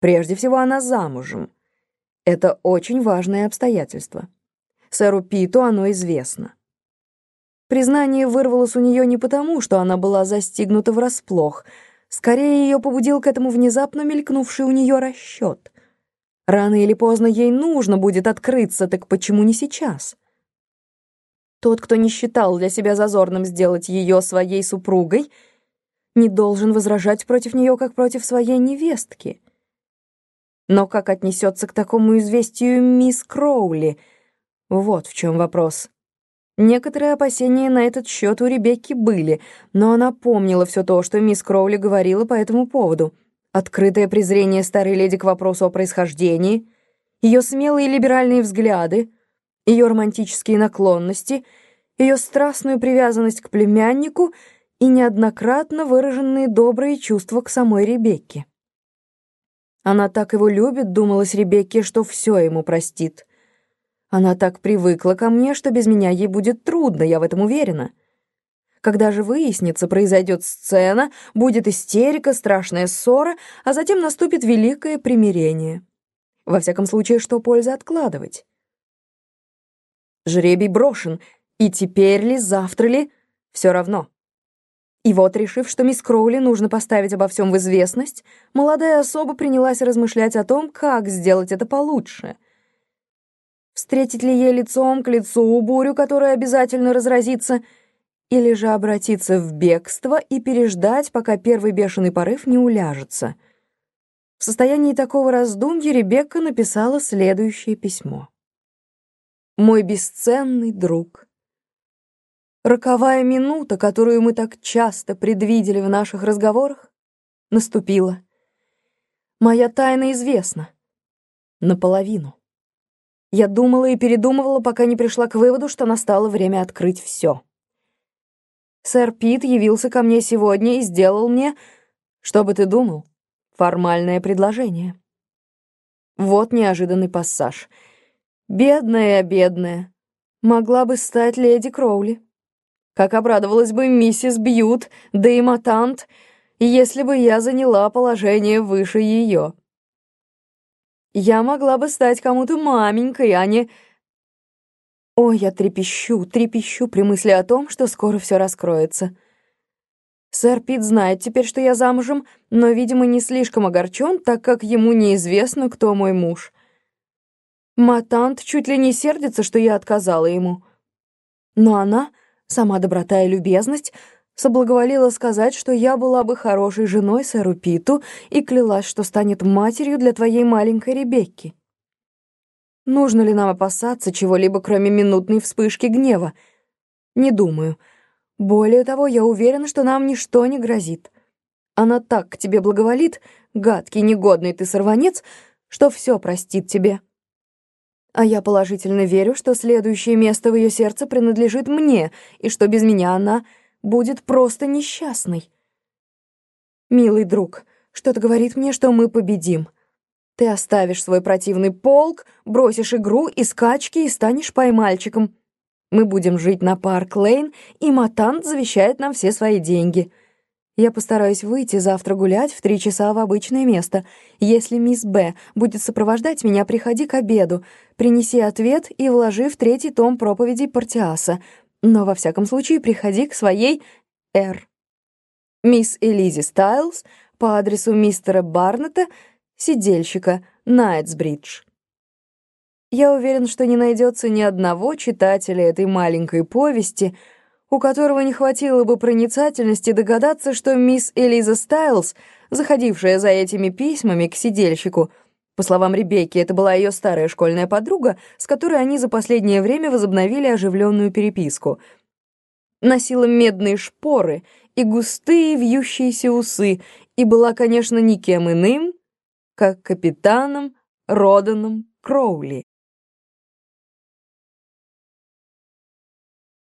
Прежде всего, она замужем. Это очень важное обстоятельство. Сэру Питу оно известно. Признание вырвалось у нее не потому, что она была застигнута врасплох. Скорее, ее побудил к этому внезапно мелькнувший у нее расчет. Рано или поздно ей нужно будет открыться, так почему не сейчас? Тот, кто не считал для себя зазорным сделать ее своей супругой, не должен возражать против нее, как против своей невестки. Но как отнесется к такому известию мисс Кроули? Вот в чем вопрос. Некоторые опасения на этот счет у Ребекки были, но она помнила все то, что мисс Кроули говорила по этому поводу. Открытое презрение старой леди к вопросу о происхождении, ее смелые либеральные взгляды, ее романтические наклонности, ее страстную привязанность к племяннику и неоднократно выраженные добрые чувства к самой Ребекке. Она так его любит, думалась Ребекке, что все ему простит. Она так привыкла ко мне, что без меня ей будет трудно, я в этом уверена. Когда же выяснится, произойдет сцена, будет истерика, страшная ссора, а затем наступит великое примирение. Во всяком случае, что польза откладывать? Жребий брошен, и теперь ли, завтра ли, все равно. И вот, решив, что мисс Кроули нужно поставить обо всем в известность, молодая особа принялась размышлять о том, как сделать это получше — Встретить ли ей лицом к лицу бурю, которая обязательно разразится, или же обратиться в бегство и переждать, пока первый бешеный порыв не уляжется. В состоянии такого раздумья Ребекка написала следующее письмо. «Мой бесценный друг, роковая минута, которую мы так часто предвидели в наших разговорах, наступила. Моя тайна известна. Наполовину. Я думала и передумывала, пока не пришла к выводу, что настало время открыть все. Сэр Пит явился ко мне сегодня и сделал мне, что бы ты думал, формальное предложение. Вот неожиданный пассаж. Бедная, бедная, могла бы стать леди Кроули. Как обрадовалась бы миссис Бьют, да и Матант, если бы я заняла положение выше ее. Я могла бы стать кому-то маменькой, а не... Ой, я трепещу, трепещу при мысли о том, что скоро все раскроется. Сэр Пит знает теперь, что я замужем, но, видимо, не слишком огорчен, так как ему неизвестно, кто мой муж. Матант чуть ли не сердится, что я отказала ему. Но она, сама доброта и любезность, соблаговолила сказать, что я была бы хорошей женой сэру Питу и клялась, что станет матерью для твоей маленькой Ребекки. Нужно ли нам опасаться чего-либо, кроме минутной вспышки гнева? Не думаю. Более того, я уверена, что нам ничто не грозит. Она так к тебе благоволит, гадкий, негодный ты сорванец, что все простит тебе. А я положительно верю, что следующее место в ее сердце принадлежит мне, и что без меня она будет просто несчастной. Милый друг, что-то говорит мне, что мы победим. Ты оставишь свой противный полк, бросишь игру и скачки и станешь пай-мальчиком. Мы будем жить на Парк-Лейн, и ma tante завещает нам все свои деньги. Я постараюсь выйти завтра гулять в три часа в обычное место. Если мисс Б будет сопровождать меня, приходи к обеду, принеси ответ и вложи в третий том проповедей Партиаса. Но во всяком случае приходи к своей Р. Мисс Элизи Стайлз по адресу мистера Барнета, сидельщика, Найтсбридж. Я уверен, что не найдется ни одного читателя этой маленькой повести, у которого не хватило бы проницательности догадаться, что мисс Элиза Стайлз, заходившая за этими письмами к сидельщику, по словам Ребекки, это была ее старая школьная подруга, с которой они за последнее время возобновили оживленную переписку. Носила медные шпоры и густые вьющиеся усы и была, конечно, никем иным, как капитаном Роданом Кроули.